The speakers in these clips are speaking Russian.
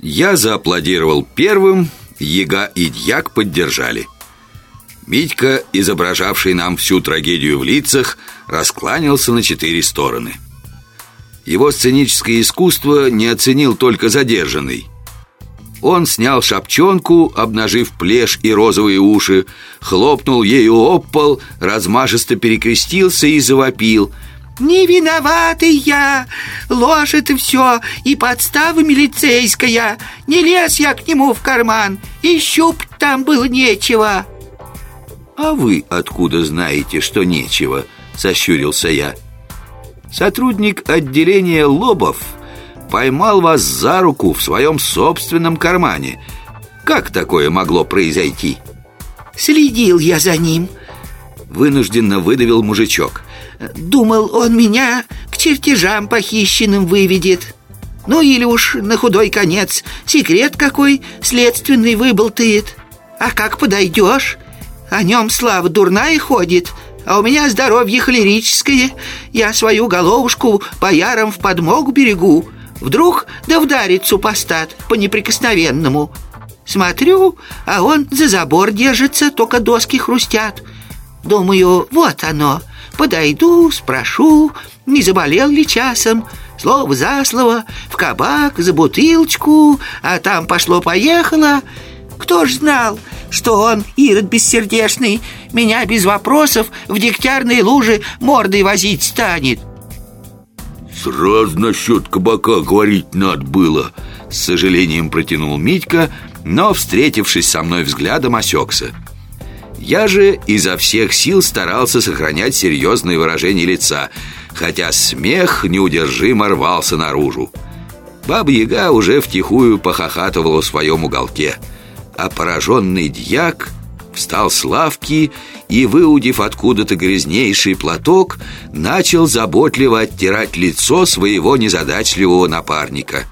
Я зааплодировал первым, Ега и Дьяк поддержали. Митька, изображавший нам всю трагедию в лицах, раскланялся на четыре стороны. Его сценическое искусство не оценил только задержанный. Он снял шапчонку, обнажив плешь и розовые уши, хлопнул ею об пол, размашисто перекрестился и завопил – не виноватый я, ложь это все и подстава милицейская. Не лез я к нему в карман, и щупать там было нечего. А вы откуда знаете, что нечего? Сощурился я. Сотрудник отделения Лобов поймал вас за руку в своем собственном кармане. Как такое могло произойти? Следил я за ним. Вынужденно выдавил мужичок. Думал, он меня к чертежам похищенным выведет. Ну или уж на худой конец секрет какой следственный выболтает. А как подойдешь, о нем слава дурная ходит, а у меня здоровье холерическое. Я свою головушку боярам в подмогу берегу. Вдруг да вдарит супостат по неприкосновенному. Смотрю, а он за забор держится, только доски хрустят. Думаю, вот оно, Подойду, спрошу, не заболел ли часом. Слово за слово, в кабак, за бутылочку А там пошло-поехало. Кто ж знал, что он, Ирод бессердечный Меня без вопросов в дегтярной луже мордой возить станет. Сразу насчет кабака говорить надо было С сожалением протянул Митька Но, встретившись со мной взглядом, осекся я же изо всех сил старался сохранять серьезное выражение лица, хотя смех неудержимо рвался наружу. Баба-яга уже втихую похохатывала в своем уголке, а пораженный дьяк встал с лавки и, выудив откуда-то грязнейший платок, начал заботливо оттирать лицо своего незадачливого напарника.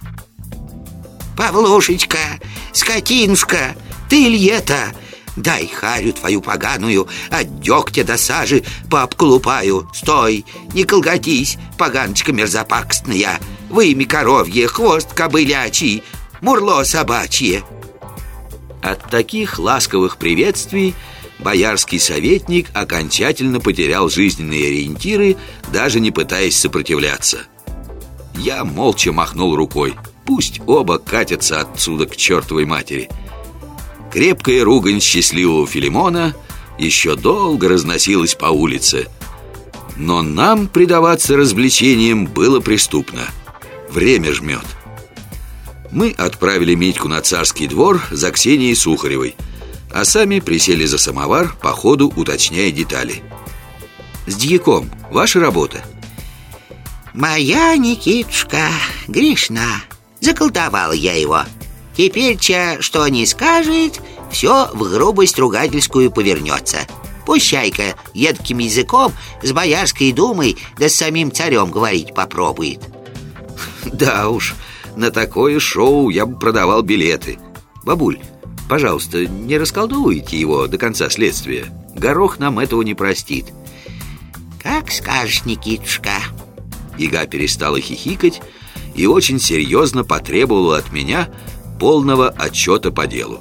«Павлушечка, скотинушка, ты ли это?» Дай харю твою поганую От дегтя до сажи пообколупаю Стой, не колготись, поганочка мерзопакостная. Вымя коровье, хвост кобылячий Мурло собачье. От таких ласковых приветствий Боярский советник окончательно потерял жизненные ориентиры Даже не пытаясь сопротивляться. Я молча махнул рукой. Пусть оба катятся отсюда к чертовой матери – Крепкая ругань счастливого Филимона еще долго разносилась по улице. Но нам предаваться развлечениям было преступно. Время жмет. Мы отправили Митьку на царский двор за Ксенией Сухаревой, а сами присели за самовар, по ходу уточняя детали. «С дьяком ваша работа?» «Моя, Никитушка, грешна. Заколдовал я его. Теперь, че, что не скажет, все в грубость ругательскую повернется. Пущайка едким языком с Боярской думой да с самим царем говорить попробует. Да уж, на такое шоу я бы продавал билеты. Бабуль, пожалуйста, не расколдовывайте его до конца следствия. Горох нам этого не простит. Как скажешь, Никитушка. Ига перестала хихикать и очень серьезно потребовала от меня полного отчета по делу.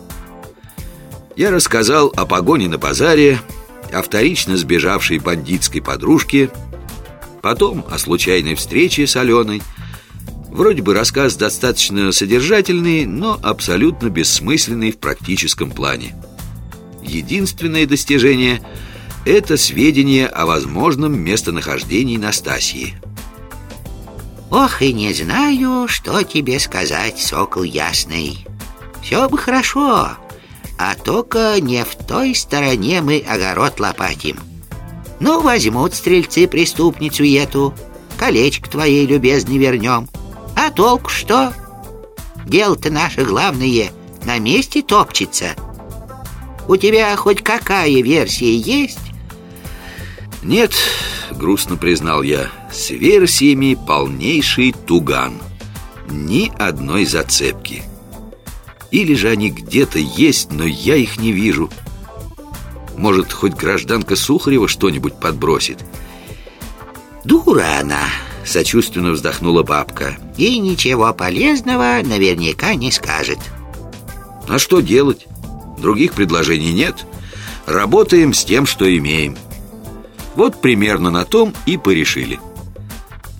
Я рассказал о погоне на базаре, о вторично сбежавшей бандитской подружке, потом о случайной встрече с Аленой. Вроде бы рассказ достаточно содержательный, но абсолютно бессмысленный в практическом плане. Единственное достижение – это сведения о возможном местонахождении Настасии. «Ох, и не знаю, что тебе сказать, сокол ясный. Все бы хорошо, а только не в той стороне мы огород лопатим. Ну, возьмут стрельцы преступницу эту, колечко твоей любезный вернем. А толку что? Дело-то наше главное на месте топчется. У тебя хоть какая версия есть? Нет, грустно признал я, с версиями полнейший туган. Ни одной зацепки. Или же они где-то есть, но я их не вижу. Может, хоть гражданка Сухарева что-нибудь подбросит? Дура она, Сочувственно вздохнула бабка. И ничего полезного наверняка не скажет. А что делать? Других предложений нет. Работаем с тем, что имеем. Вот примерно на том и порешили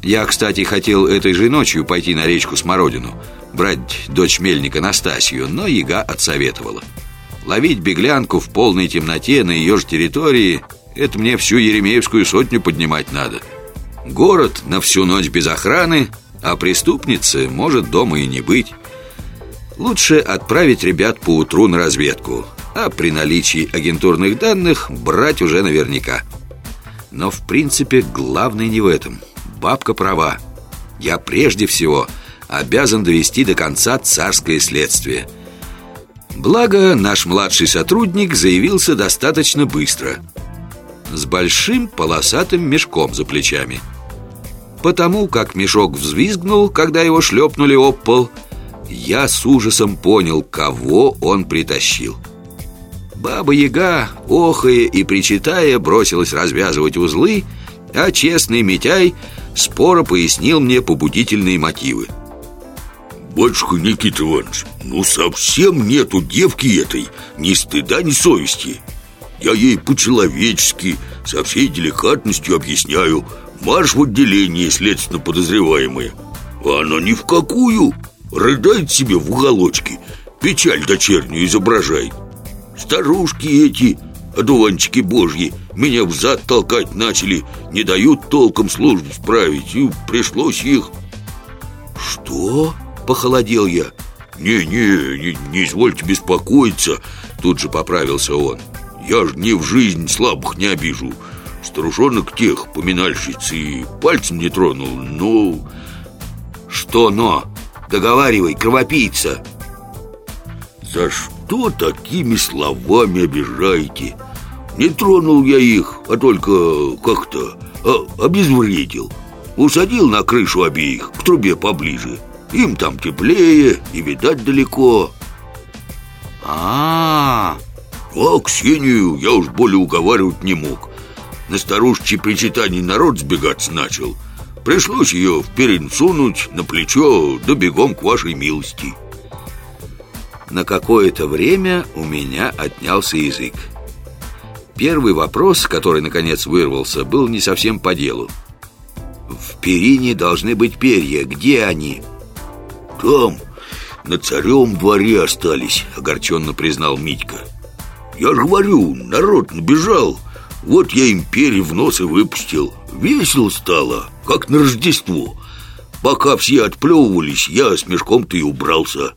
Я, кстати, хотел этой же ночью пойти на речку Смородину Брать дочь мельника Настасью, но яга отсоветовала. Ловить беглянку в полной темноте на ее же территории Это мне всю Еремеевскую сотню поднимать надо. Город на всю ночь без охраны А преступницы может дома и не быть. Лучше отправить ребят по утру на разведку А при наличии агентурных данных брать уже наверняка. Но в принципе главное не в этом Бабка права. Я прежде всего обязан довести до конца царское следствие – Благо, наш младший сотрудник заявился достаточно быстро С большим полосатым мешком за плечами. Потому как мешок взвизгнул, когда его шлепнули об пол Я с ужасом понял, кого он притащил. Баба-яга, охая и причитая, бросилась развязывать узлы А честный Митяй споро пояснил мне побудительные мотивы. Батюшка Никита Иванович, ну совсем нету девки этой Ни стыда, ни совести. Я ей по-человечески, со всей деликатностью объясняю. Марш в отделение следственно подозреваемая. А она ни в какую. Рыдает себе в уголочке. Печаль дочернюю изображает. Старушки эти, одуванчики божьи Меня взад толкать начали Не дают толком службу справить И пришлось их Что? Похолодел я «Не-не, не, не извольте беспокоиться», Тут же поправился он «Я ж не в жизнь слабых не обижу Старушонок тех, поминальщиц, и пальцем не тронул, но...» «Что «но»? Договаривай, кровопийца!» «За что такими словами обижаете? Не тронул я их, а только как-то а, обезвредил. Усадил на крышу обеих, к трубе поближе. Им там теплее и видать далеко. А, -а, -а. а Ксению я уж более уговаривать не мог. На старушечьи причитаний народ сбегаться начал. Пришлось ее вперед сунуть на плечо Да бегом к вашей милости. На какое-то время у меня отнялся язык Первый вопрос, который наконец вырвался, был не совсем по делу. В перине должны быть перья, где они? Там, на царем дворе остались Огорченно признал Митька. Я же говорю, народ набежал. Вот я им перья в нос и выпустил. Весело стало, как на Рождество. Пока все отплевывались, я с мешком-то и убрался